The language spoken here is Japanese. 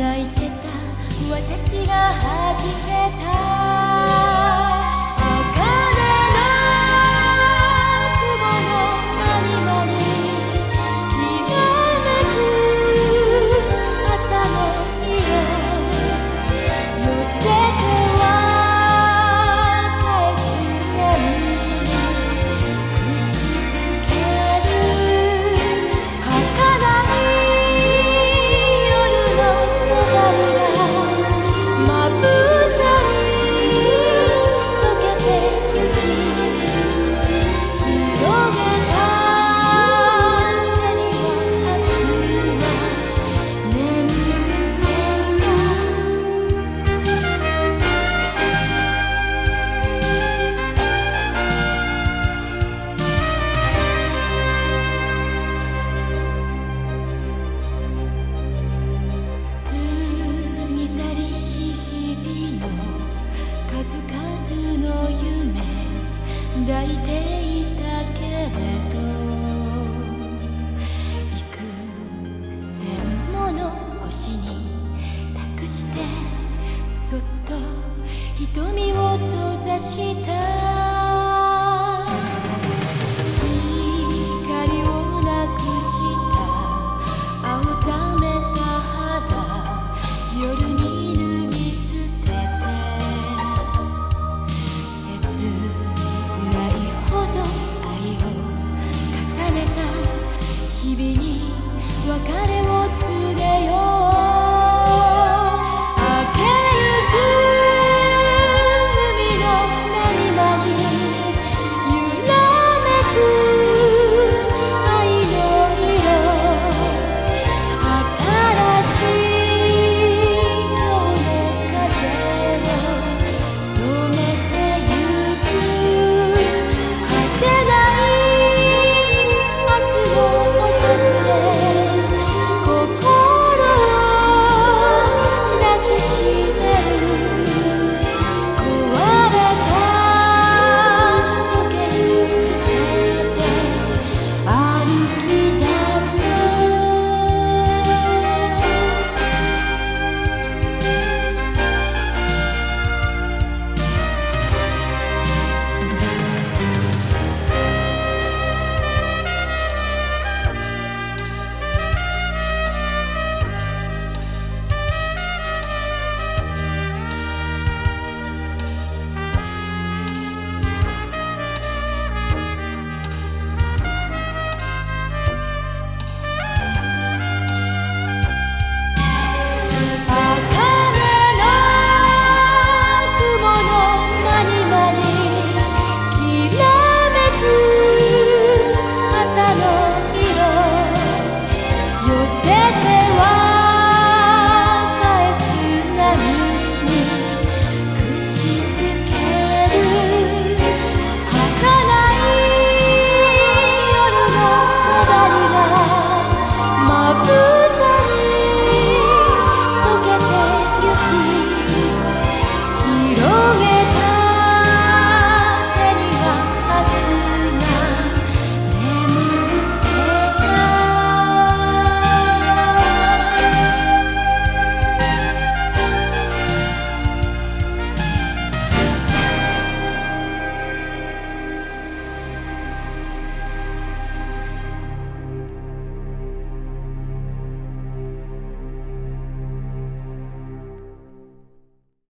泣いてた。私が弾けた。星に託してそっと瞳を閉ざした。別れを